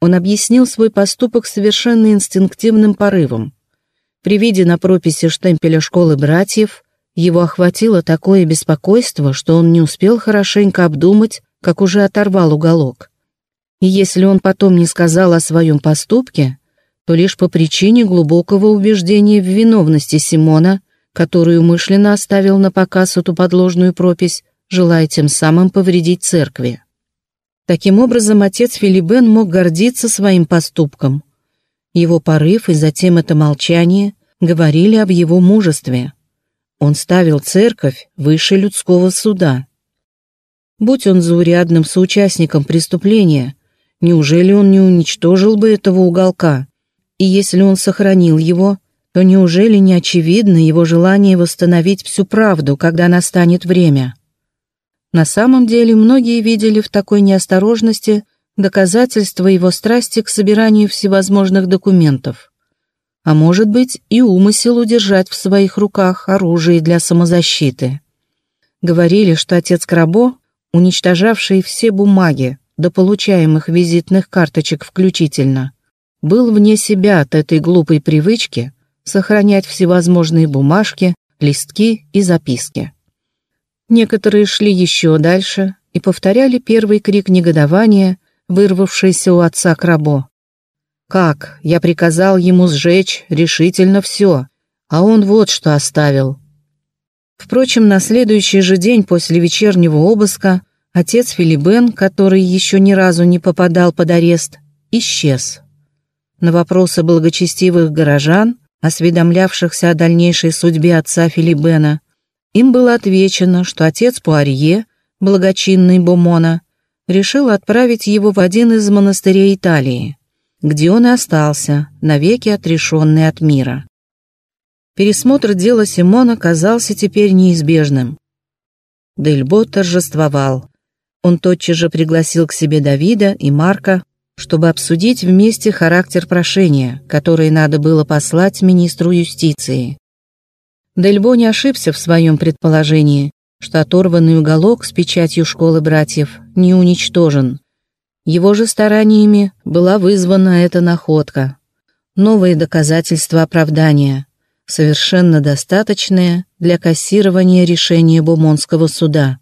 Он объяснил свой поступок совершенно инстинктивным порывом. При виде на прописи штемпеля школы братьев его охватило такое беспокойство, что он не успел хорошенько обдумать, как уже оторвал уголок. И если он потом не сказал о своем поступке, то лишь по причине глубокого убеждения в виновности Симона, которую умышленно оставил на показ эту подложную пропись, желая тем самым повредить церкви. Таким образом, отец Филибен мог гордиться своим поступком. Его порыв и затем это молчание говорили об его мужестве. Он ставил церковь выше людского суда. Будь он заурядным соучастником преступления, неужели он не уничтожил бы этого уголка? И если он сохранил его, то неужели не очевидно его желание восстановить всю правду, когда настанет время? На самом деле многие видели в такой неосторожности доказательство его страсти к собиранию всевозможных документов. А может быть и умысел удержать в своих руках оружие для самозащиты. Говорили, что отец Крабо, уничтожавший все бумаги, до получаемых визитных карточек включительно, был вне себя от этой глупой привычки сохранять всевозможные бумажки, листки и записки. Некоторые шли еще дальше и повторяли первый крик негодования, вырвавшийся у отца Крабо. «Как? Я приказал ему сжечь решительно все, а он вот что оставил». Впрочем, на следующий же день после вечернего обыска отец Филибен, который еще ни разу не попадал под арест, исчез. На вопросы благочестивых горожан, осведомлявшихся о дальнейшей судьбе отца Филибена, им было отвечено, что отец Пуарье, благочинный Бомона, решил отправить его в один из монастырей Италии, где он и остался, навеки отрешенный от мира. Пересмотр дела Симона казался теперь неизбежным. Дельбо торжествовал. Он тотчас же пригласил к себе Давида и Марка, чтобы обсудить вместе характер прошения, которое надо было послать министру юстиции. Дельбо не ошибся в своем предположении, что оторванный уголок с печатью школы братьев не уничтожен. Его же стараниями была вызвана эта находка. Новые доказательства оправдания, совершенно достаточные для кассирования решения Бумонского суда.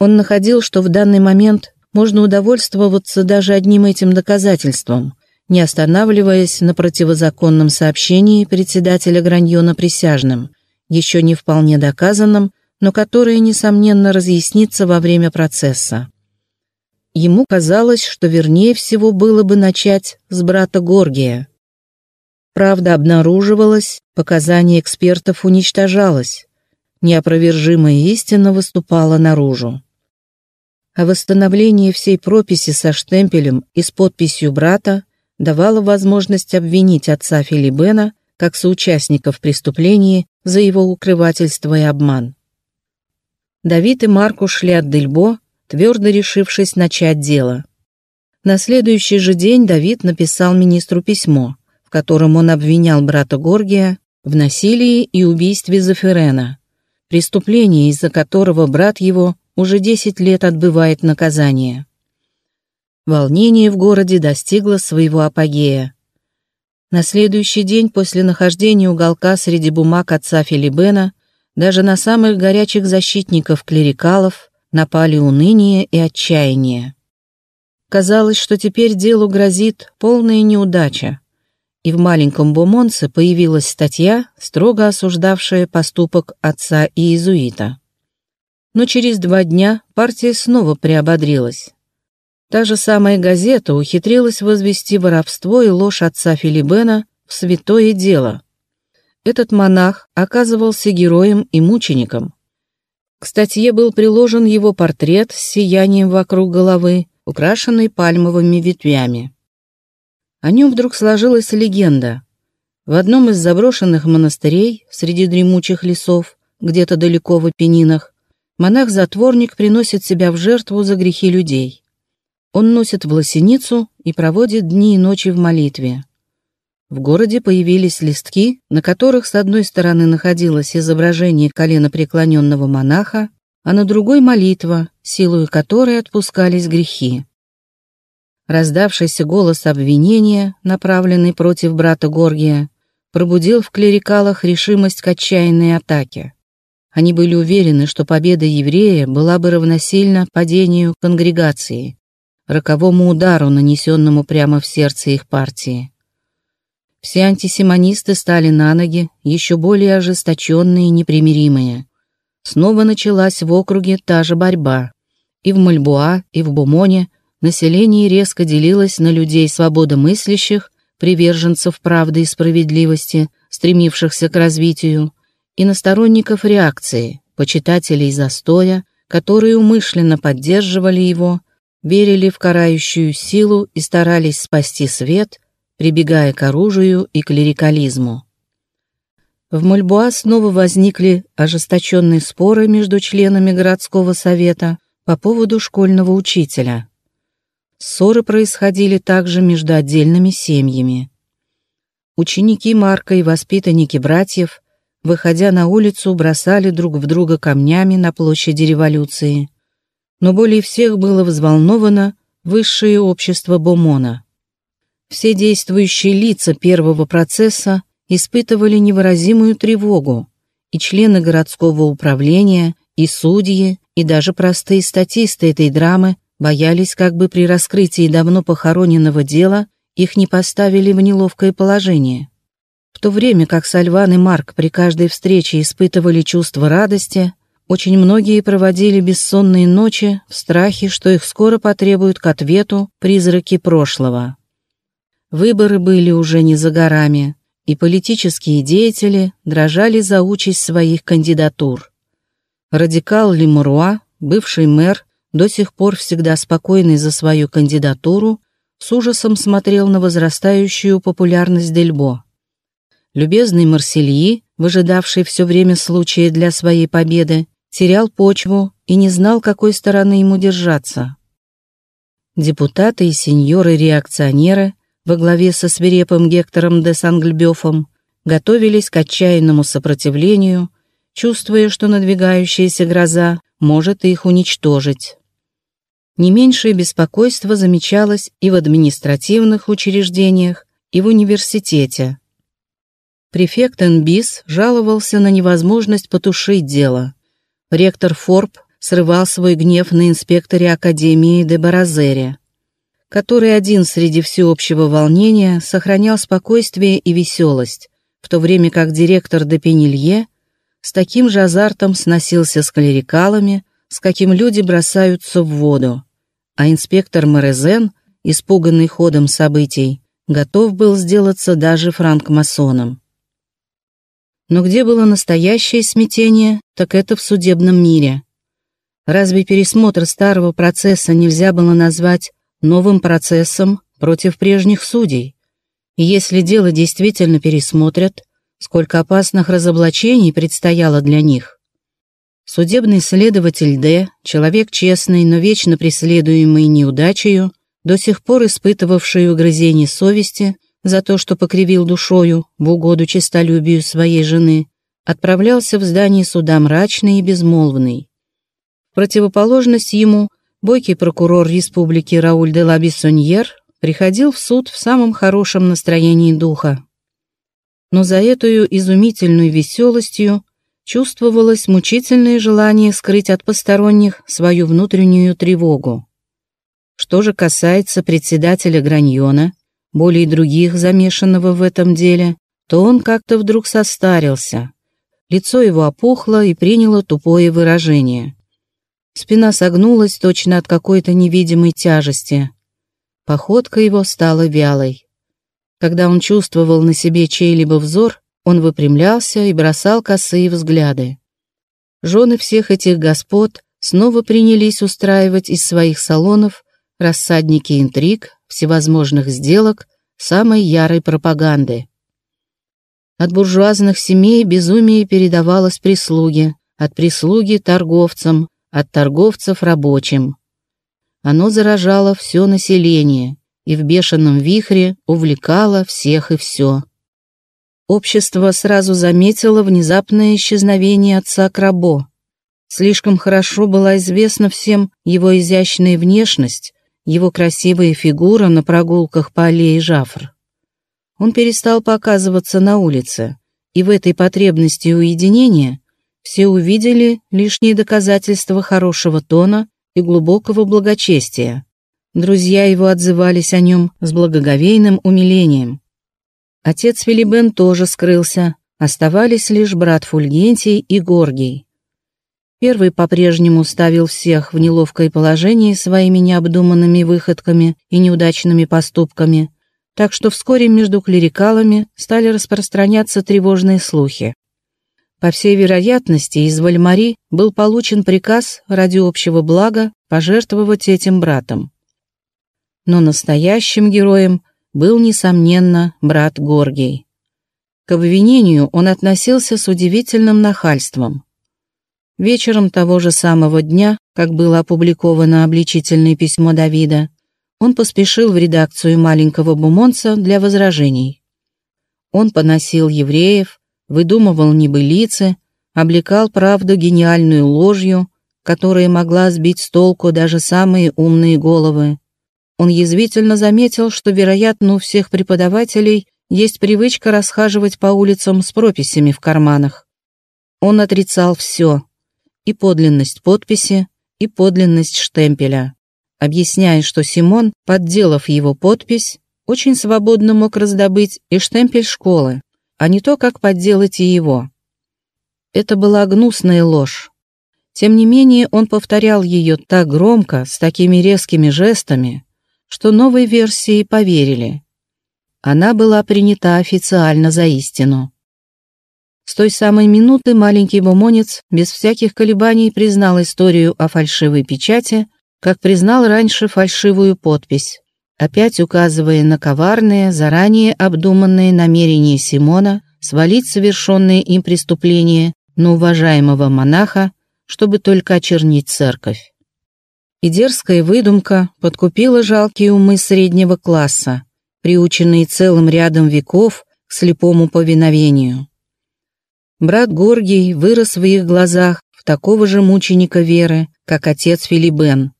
Он находил, что в данный момент можно удовольствоваться даже одним этим доказательством, не останавливаясь на противозаконном сообщении председателя Граньона присяжным, еще не вполне доказанном, но которое, несомненно, разъяснится во время процесса. Ему казалось, что вернее всего было бы начать с брата Горгия. Правда обнаруживалась, показания экспертов уничтожалось, неопровержимая истина выступала наружу а восстановление всей прописи со штемпелем и с подписью брата давало возможность обвинить отца Филибена как соучастника в преступлении за его укрывательство и обман. Давид и Марк ушли от Дельбо, твердо решившись начать дело. На следующий же день Давид написал министру письмо, в котором он обвинял брата Горгия в насилии и убийстве Заферена, преступление, из-за которого брат его уже 10 лет отбывает наказание. Волнение в городе достигло своего апогея. На следующий день после нахождения уголка среди бумаг отца Филибена даже на самых горячих защитников клерикалов напали уныние и отчаяние. Казалось, что теперь делу грозит полная неудача, и в маленьком Бумонце появилась статья, строго осуждавшая поступок отца иезуита но через два дня партия снова приободрилась. Та же самая газета ухитрилась возвести воровство и ложь отца Филибена в святое дело. Этот монах оказывался героем и мучеником. К статье был приложен его портрет с сиянием вокруг головы, украшенный пальмовыми ветвями. О нем вдруг сложилась легенда. В одном из заброшенных монастырей среди дремучих лесов, где-то далеко в Апеннинах, монах-затворник приносит себя в жертву за грехи людей. Он носит власеницу и проводит дни и ночи в молитве. В городе появились листки, на которых с одной стороны находилось изображение коленопреклоненного монаха, а на другой молитва, силою которой отпускались грехи. раздавшийся голос обвинения, направленный против брата Горгия, пробудил в клерикалах решимость к отчаянной атаке. Они были уверены, что победа еврея была бы равносильна падению конгрегации, роковому удару, нанесенному прямо в сердце их партии. Все антисемонисты стали на ноги, еще более ожесточенные и непримиримые. Снова началась в округе та же борьба. И в Мальбуа, и в Бумоне население резко делилось на людей свободомыслящих, приверженцев правды и справедливости, стремившихся к развитию, и на сторонников реакции, почитателей застоя, которые умышленно поддерживали его, верили в карающую силу и старались спасти свет, прибегая к оружию и клерикализму. В Мальбуа снова возникли ожесточенные споры между членами городского совета по поводу школьного учителя. Ссоры происходили также между отдельными семьями. Ученики Марка и воспитанники братьев выходя на улицу, бросали друг в друга камнями на площади революции. Но более всех было взволновано высшее общество Бомона. Все действующие лица первого процесса испытывали невыразимую тревогу, и члены городского управления, и судьи, и даже простые статисты этой драмы боялись, как бы при раскрытии давно похороненного дела их не поставили в неловкое положение. В то время как Сальван и Марк при каждой встрече испытывали чувство радости, очень многие проводили бессонные ночи в страхе, что их скоро потребуют к ответу призраки прошлого. Выборы были уже не за горами, и политические деятели дрожали за участь своих кандидатур. Радикал Лемуруа, бывший мэр, до сих пор всегда спокойный за свою кандидатуру, с ужасом смотрел на возрастающую популярность Дельбо. Любезный Марсельи, выжидавший все время случая для своей победы, терял почву и не знал, какой стороны ему держаться. Депутаты и сеньоры-реакционеры во главе со свирепым Гектором де Сангльбёфом готовились к отчаянному сопротивлению, чувствуя, что надвигающаяся гроза может их уничтожить. Не меньшее беспокойство замечалось и в административных учреждениях, и в университете. Префект Энбис жаловался на невозможность потушить дело. Ректор Форб срывал свой гнев на инспекторе Академии де Баразере, который один среди всеобщего волнения сохранял спокойствие и веселость, в то время как директор де Пенилье с таким же азартом сносился с клерикалами, с каким люди бросаются в воду, а инспектор Морезен, испуганный ходом событий, готов был сделаться даже франкмасоном. Но где было настоящее смятение, так это в судебном мире. Разве пересмотр старого процесса нельзя было назвать новым процессом против прежних судей? И если дело действительно пересмотрят, сколько опасных разоблачений предстояло для них? Судебный следователь Д, человек честный, но вечно преследуемый неудачею, до сих пор испытывавший угрызение совести, за то, что покривил душою в угоду честолюбию своей жены, отправлялся в здание суда мрачный и безмолвный. В противоположность ему бойкий прокурор республики Рауль де ла приходил в суд в самом хорошем настроении духа. Но за эту изумительную веселостью чувствовалось мучительное желание скрыть от посторонних свою внутреннюю тревогу. Что же касается председателя Граньона, более других замешанного в этом деле, то он как-то вдруг состарился. Лицо его опухло и приняло тупое выражение. Спина согнулась точно от какой-то невидимой тяжести. Походка его стала вялой. Когда он чувствовал на себе чей-либо взор, он выпрямлялся и бросал косые взгляды. Жены всех этих господ снова принялись устраивать из своих салонов рассадники интриг, всевозможных сделок, самой ярой пропаганды. От буржуазных семей безумие передавалось прислуге, от прислуги торговцам, от торговцев рабочим. Оно заражало все население и в бешеном вихре увлекало всех и все. Общество сразу заметило внезапное исчезновение отца Крабо. Слишком хорошо была известна всем его изящная внешность, его красивая фигура на прогулках по аллее Жафр. Он перестал показываться на улице, и в этой потребности уединения все увидели лишние доказательства хорошего тона и глубокого благочестия. Друзья его отзывались о нем с благоговейным умилением. Отец Филибен тоже скрылся, оставались лишь брат Фульгентий и Горгий. Первый по-прежнему ставил всех в неловкое положение своими необдуманными выходками и неудачными поступками, так что вскоре между клерикалами стали распространяться тревожные слухи. По всей вероятности, из Вальмари был получен приказ ради общего блага пожертвовать этим братом. Но настоящим героем был, несомненно, брат Горгий. К обвинению он относился с удивительным нахальством. Вечером того же самого дня, как было опубликовано обличительное письмо Давида, он поспешил в редакцию маленького бумонца для возражений. Он поносил евреев, выдумывал небылицы, облекал правду гениальную ложью, которая могла сбить с толку даже самые умные головы. Он язвительно заметил, что, вероятно, у всех преподавателей есть привычка расхаживать по улицам с прописями в карманах. Он отрицал все, и подлинность подписи, и подлинность штемпеля объясняя, что Симон, подделав его подпись, очень свободно мог раздобыть и штемпель школы, а не то, как подделать и его. Это была гнусная ложь. Тем не менее, он повторял ее так громко, с такими резкими жестами, что новой версии поверили. Она была принята официально за истину. С той самой минуты маленький бумонец без всяких колебаний признал историю о фальшивой печати как признал раньше фальшивую подпись, опять указывая на коварные, заранее обдуманные намерения Симона свалить совершенные им преступления на уважаемого монаха, чтобы только очернить церковь. И дерзкая выдумка подкупила жалкие умы среднего класса, приученные целым рядом веков к слепому повиновению. Брат Горгий вырос в их глазах в такого же мученика веры, как отец Филибен,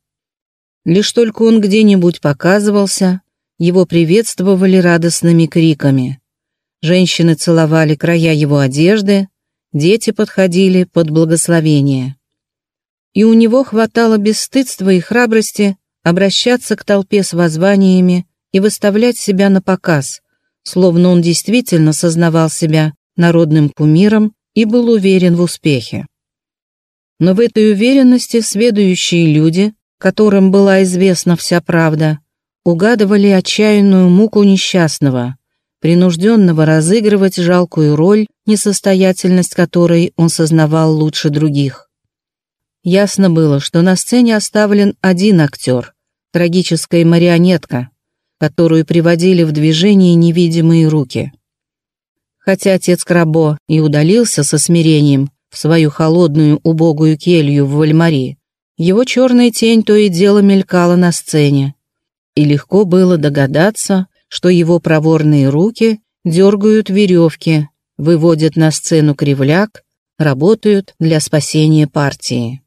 Лишь только он где-нибудь показывался, его приветствовали радостными криками. Женщины целовали края его одежды, дети подходили под благословение. И у него хватало бесстыдства и храбрости обращаться к толпе с воззваниями и выставлять себя на показ, словно он действительно сознавал себя народным кумиром и был уверен в успехе. Но в этой уверенности сведущие люди которым была известна вся правда, угадывали отчаянную муку несчастного, принужденного разыгрывать жалкую роль, несостоятельность которой он сознавал лучше других. Ясно было, что на сцене оставлен один актер, трагическая марионетка, которую приводили в движение невидимые руки. Хотя отец Крабо и удалился со смирением в свою холодную убогую келью в Вальмари, его черная тень то и дело мелькала на сцене, и легко было догадаться, что его проворные руки дергают веревки, выводят на сцену кривляк, работают для спасения партии.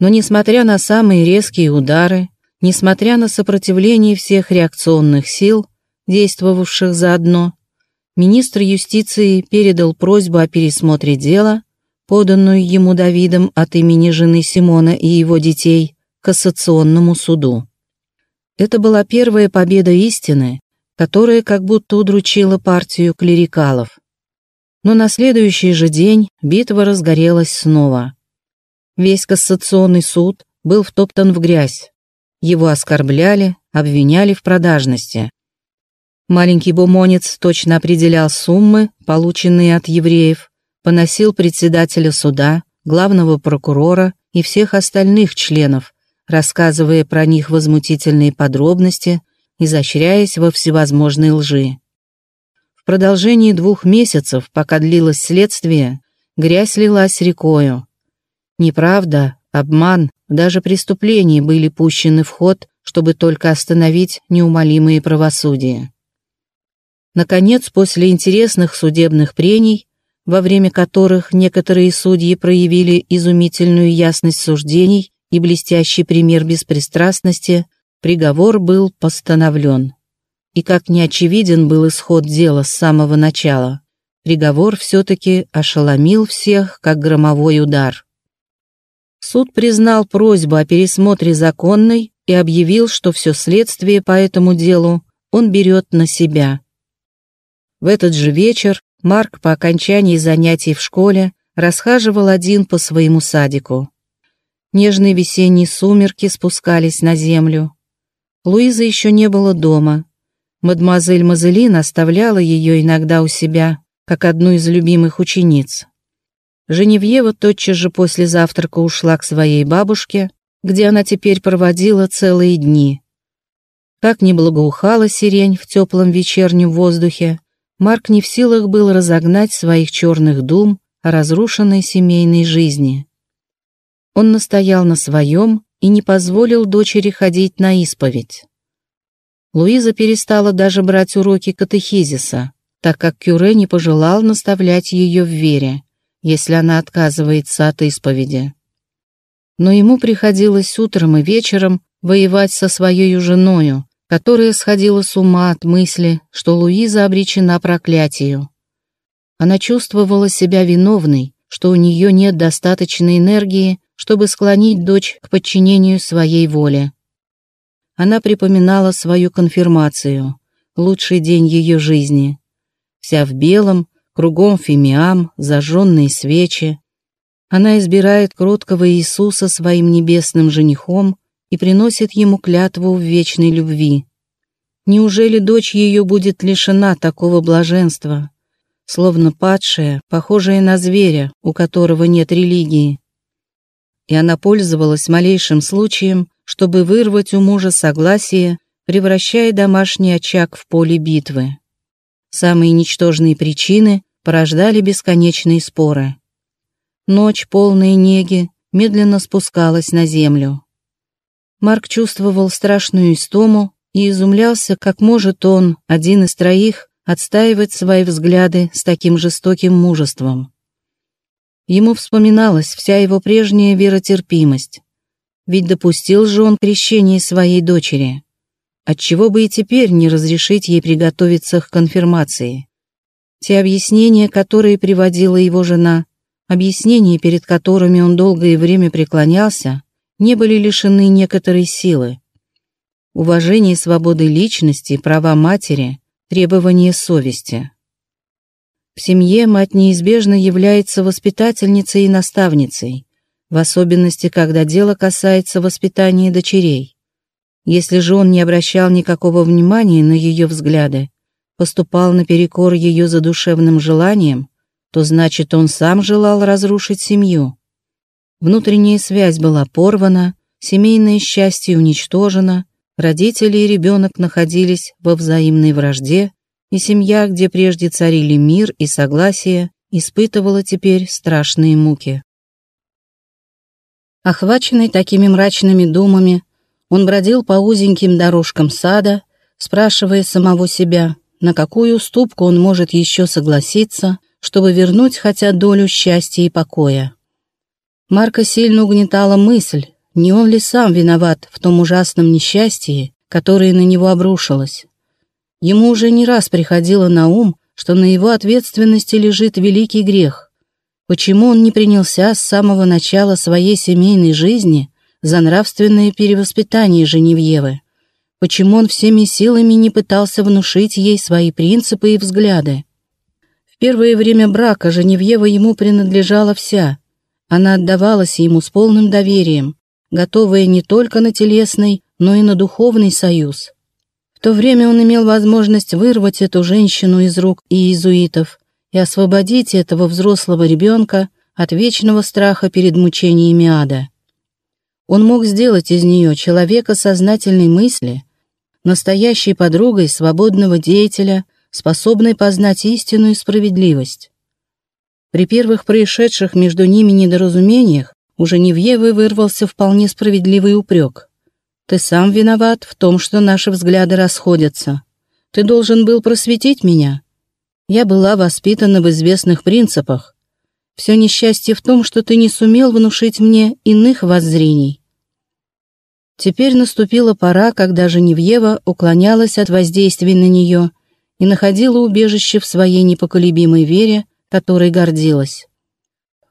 Но несмотря на самые резкие удары, несмотря на сопротивление всех реакционных сил, действовавших заодно, министр юстиции передал просьбу о пересмотре дела поданную ему Давидом от имени жены Симона и его детей, кассационному суду. Это была первая победа истины, которая как будто удручила партию клерикалов. Но на следующий же день битва разгорелась снова. Весь кассационный суд был втоптан в грязь. Его оскорбляли, обвиняли в продажности. Маленький бумонец точно определял суммы, полученные от евреев, поносил председателя суда, главного прокурора и всех остальных членов, рассказывая про них возмутительные подробности, изощряясь во всевозможной лжи. В продолжении двух месяцев, пока длилось следствие, грязь лилась рекою. Неправда, обман, даже преступления были пущены в ход, чтобы только остановить неумолимые правосудия. Наконец, после интересных судебных прений, во время которых некоторые судьи проявили изумительную ясность суждений и блестящий пример беспристрастности, приговор был постановлен. И как неочевиден был исход дела с самого начала, приговор все-таки ошеломил всех, как громовой удар. Суд признал просьбу о пересмотре законной и объявил, что все следствие по этому делу он берет на себя. В этот же вечер Марк по окончании занятий в школе расхаживал один по своему садику. Нежные весенние сумерки спускались на землю. Луиза еще не было дома. Мадемуазель Мазелин оставляла ее иногда у себя, как одну из любимых учениц. Женевьева тотчас же после завтрака ушла к своей бабушке, где она теперь проводила целые дни. Как ни благоухала сирень в теплом вечернем воздухе, Марк не в силах был разогнать своих черных дум о разрушенной семейной жизни. Он настоял на своем и не позволил дочери ходить на исповедь. Луиза перестала даже брать уроки катехизиса, так как Кюре не пожелал наставлять ее в вере, если она отказывается от исповеди. Но ему приходилось утром и вечером воевать со своей женою, которая сходила с ума от мысли, что Луиза обречена проклятию. Она чувствовала себя виновной, что у нее нет достаточной энергии, чтобы склонить дочь к подчинению своей воле. Она припоминала свою конфирмацию, лучший день ее жизни. Вся в белом, кругом фимиам, зажженные свечи. Она избирает кроткого Иисуса своим небесным женихом и приносит ему клятву в вечной любви. Неужели дочь ее будет лишена такого блаженства, словно падшая, похожая на зверя, у которого нет религии? И она пользовалась малейшим случаем, чтобы вырвать у мужа согласие, превращая домашний очаг в поле битвы. Самые ничтожные причины порождали бесконечные споры. Ночь, полная неги, медленно спускалась на землю. Марк чувствовал страшную истому и изумлялся, как может он, один из троих, отстаивать свои взгляды с таким жестоким мужеством. Ему вспоминалась вся его прежняя веротерпимость, ведь допустил же он крещение своей дочери. Отчего бы и теперь не разрешить ей приготовиться к конфирмации? Те объяснения, которые приводила его жена, объяснения, перед которыми он долгое время преклонялся, не были лишены некоторой силы. Уважение свободы личности, права матери, требования совести. В семье мать неизбежно является воспитательницей и наставницей, в особенности, когда дело касается воспитания дочерей. Если же он не обращал никакого внимания на ее взгляды, поступал наперекор ее задушевным желаниям, то значит, он сам желал разрушить семью. Внутренняя связь была порвана, семейное счастье уничтожено, родители и ребенок находились во взаимной вражде, и семья, где прежде царили мир и согласие, испытывала теперь страшные муки. Охваченный такими мрачными думами, он бродил по узеньким дорожкам сада, спрашивая самого себя, на какую уступку он может еще согласиться, чтобы вернуть хотя долю счастья и покоя. Марка сильно угнетала мысль, не он ли сам виноват в том ужасном несчастье, которое на него обрушилось. Ему уже не раз приходило на ум, что на его ответственности лежит великий грех, Почему он не принялся с самого начала своей семейной жизни за нравственное перевоспитание Женевьевы? Почему он всеми силами не пытался внушить ей свои принципы и взгляды? В первое время брака Женевьева ему принадлежала вся. Она отдавалась ему с полным доверием, готовая не только на телесный, но и на духовный союз. В то время он имел возможность вырвать эту женщину из рук иезуитов и освободить этого взрослого ребенка от вечного страха перед мучениями ада. Он мог сделать из нее человека сознательной мысли, настоящей подругой свободного деятеля, способной познать истину и справедливость. При первых происшедших между ними недоразумениях у Женевьевы вырвался вполне справедливый упрек. «Ты сам виноват в том, что наши взгляды расходятся. Ты должен был просветить меня, я была воспитана в известных принципах. Все несчастье в том, что ты не сумел внушить мне иных воззрений. Теперь наступила пора, когда Женевьева уклонялась от воздействия на нее и находила убежище в своей непоколебимой вере, которой гордилась.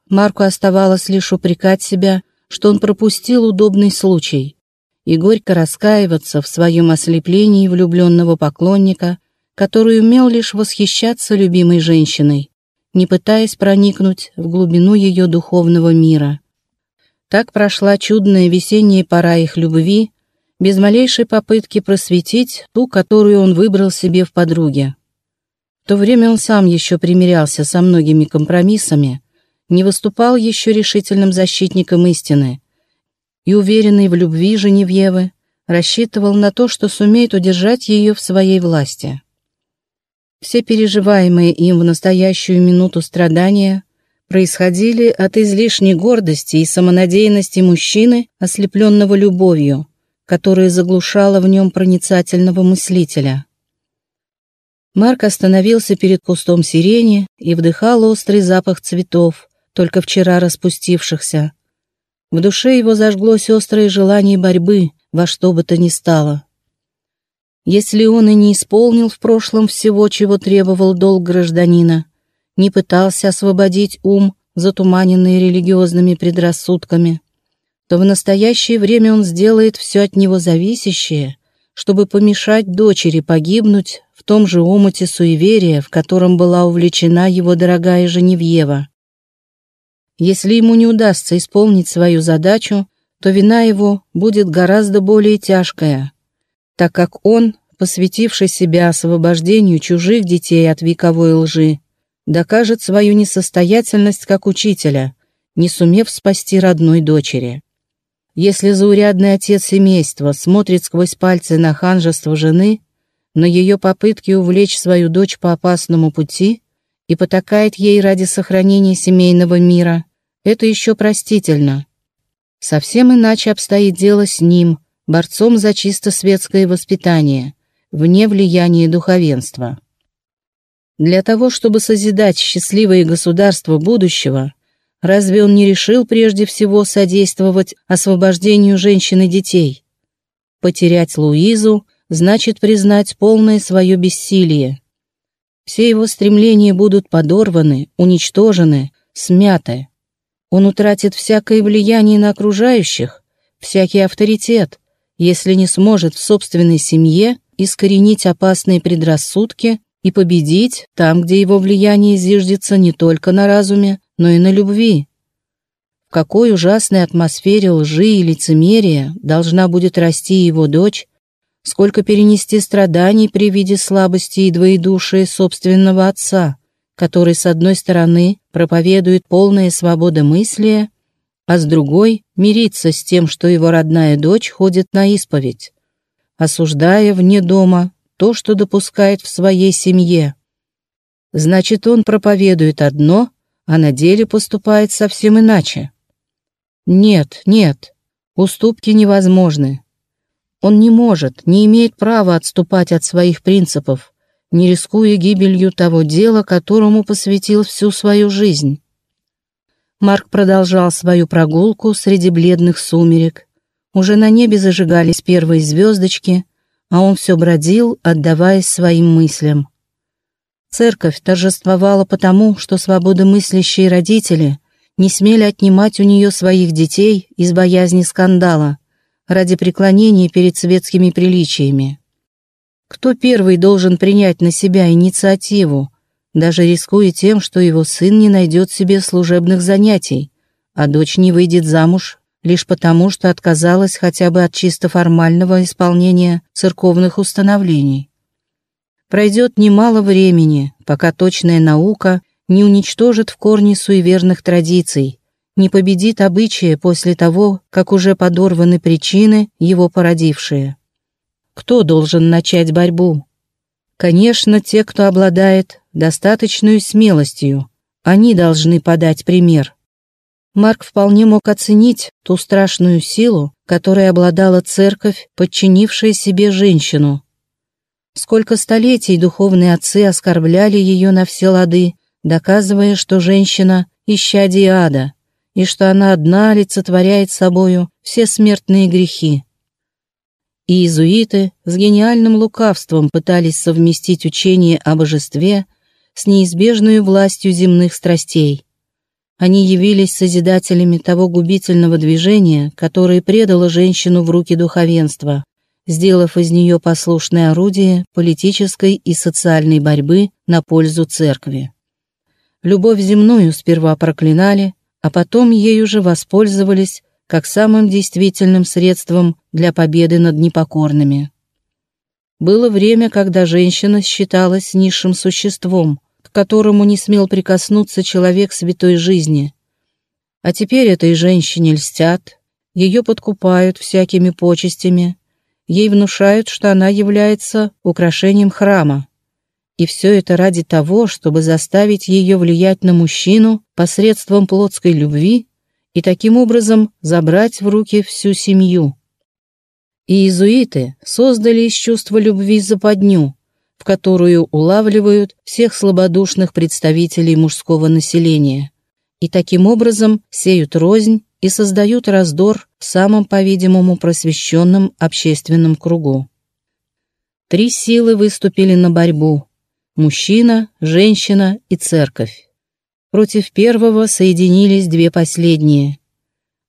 Марку оставалось лишь упрекать себя, что он пропустил удобный случай, и горько раскаиваться в своем ослеплении влюбленного поклонника, который умел лишь восхищаться любимой женщиной, не пытаясь проникнуть в глубину ее духовного мира. Так прошла чудная весенняя пора их любви, без малейшей попытки просветить ту, которую он выбрал себе в подруге. То время он сам еще примирялся со многими компромиссами, не выступал еще решительным защитником истины и, уверенный в любви Женевьевы, рассчитывал на то, что сумеет удержать ее в своей власти. Все переживаемые им в настоящую минуту страдания происходили от излишней гордости и самонадеянности мужчины, ослепленного любовью, которая заглушала в нем проницательного мыслителя. Марк остановился перед кустом сирени и вдыхал острый запах цветов, только вчера распустившихся. В душе его зажглось острое желание борьбы во что бы то ни стало. Если он и не исполнил в прошлом всего, чего требовал долг гражданина, не пытался освободить ум, затуманенный религиозными предрассудками, то в настоящее время он сделает все от него зависящее, чтобы помешать дочери погибнуть в том же омуте суеверия, в котором была увлечена его дорогая Женевьева. Если ему не удастся исполнить свою задачу, то вина его будет гораздо более тяжкая, так как он, посвятивший себя освобождению чужих детей от вековой лжи, докажет свою несостоятельность как учителя, не сумев спасти родной дочери. Если заурядный отец семейства смотрит сквозь пальцы на ханжество жены, на ее попытки увлечь свою дочь по опасному пути и потакает ей ради сохранения семейного мира, это еще простительно. Совсем иначе обстоит дело с ним, борцом за чисто светское воспитание, вне влияния духовенства. Для того, чтобы созидать счастливое государство будущего, разве он не решил прежде всего содействовать освобождению женщин и детей? Потерять Луизу значит признать полное свое бессилие. Все его стремления будут подорваны, уничтожены, смяты. Он утратит всякое влияние на окружающих, всякий авторитет, если не сможет в собственной семье искоренить опасные предрассудки и победить там, где его влияние зиждется не только на разуме, но и на любви. В какой ужасной атмосфере лжи и лицемерия должна будет расти его дочь, сколько перенести страданий при виде слабости и двоедушия собственного отца, который, с одной стороны, проповедует полная свобода мысли, а с другой — мирится с тем, что его родная дочь ходит на исповедь, осуждая вне дома то, что допускает в своей семье. Значит, он проповедует одно, а на деле поступает совсем иначе. Нет, нет, уступки невозможны. Он не может, не имеет права отступать от своих принципов, не рискуя гибелью того дела, которому посвятил всю свою жизнь. Марк продолжал свою прогулку среди бледных сумерек. Уже на небе зажигались первые звездочки, а он все бродил, отдаваясь своим мыслям. Церковь торжествовала потому, что свободомыслящие родители не смели отнимать у нее своих детей из боязни скандала ради преклонения перед светскими приличиями. Кто первый должен принять на себя инициативу, даже рискуя тем, что его сын не найдет себе служебных занятий, а дочь не выйдет замуж лишь потому, что отказалась хотя бы от чисто формального исполнения церковных установлений. Пройдет немало времени, пока точная наука не уничтожит в корне суеверных традиций, не победит обычая после того, как уже подорваны причины, его породившие. Кто должен начать борьбу? Конечно, те, кто обладает достаточной смелостью. Они должны подать пример. Марк вполне мог оценить ту страшную силу, которой обладала церковь, подчинившая себе женщину. Сколько столетий духовные отцы оскорбляли ее на все лады, доказывая, что женщина — исчадие ада, и что она одна олицетворяет собою все смертные грехи. и иезуиты с гениальным лукавством пытались совместить учение о божестве с неизбежной властью земных страстей. Они явились созидателями того губительного движения, которое предало женщину в руки духовенства, сделав из нее послушное орудие политической и социальной борьбы на пользу церкви. Любовь земную сперва проклинали, а потом ею же воспользовались как самым действительным средством для победы над непокорными. Было время, когда женщина считалась низшим существом, которому не смел прикоснуться человек святой жизни. А теперь этой женщине льстят, ее подкупают всякими почестями, ей внушают, что она является украшением храма. И все это ради того, чтобы заставить ее влиять на мужчину посредством плотской любви и таким образом забрать в руки всю семью. И иезуиты создали из чувства любви западню, в которую улавливают всех слабодушных представителей мужского населения, и таким образом сеют рознь и создают раздор в самом, по-видимому, просвещенном общественном кругу. Три силы выступили на борьбу – мужчина, женщина и церковь. Против первого соединились две последние.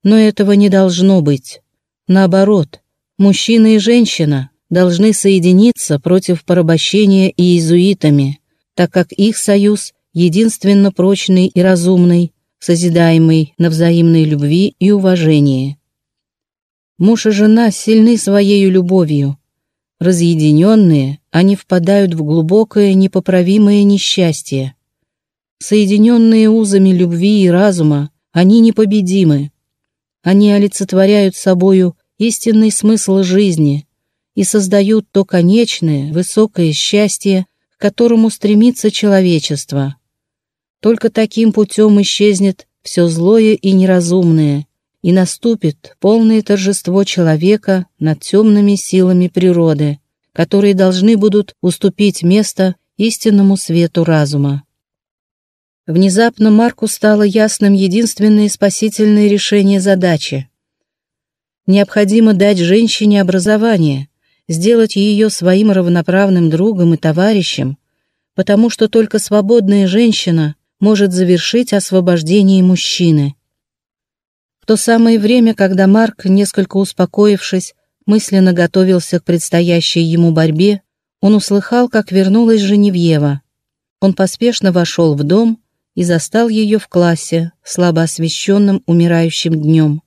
Но этого не должно быть. Наоборот, мужчина и женщина должны соединиться против порабощения иезуитами, так как их союз единственно прочный и разумный, созидаемый на взаимной любви и уважении. Муж и жена сильны своей любовью. Разъединенные, они впадают в глубокое непоправимое несчастье. Соединенные узами любви и разума, они непобедимы. Они олицетворяют собою истинный смысл жизни, и создают то конечное, высокое счастье, к которому стремится человечество. Только таким путем исчезнет все злое и неразумное, и наступит полное торжество человека над темными силами природы, которые должны будут уступить место истинному свету разума. Внезапно Марку стало ясным единственное спасительное решение задачи. Необходимо дать женщине образование, сделать ее своим равноправным другом и товарищем, потому что только свободная женщина может завершить освобождение мужчины. В то самое время, когда Марк, несколько успокоившись, мысленно готовился к предстоящей ему борьбе, он услыхал, как вернулась Женевьева. Он поспешно вошел в дом и застал ее в классе, слабо освещенным умирающим днем.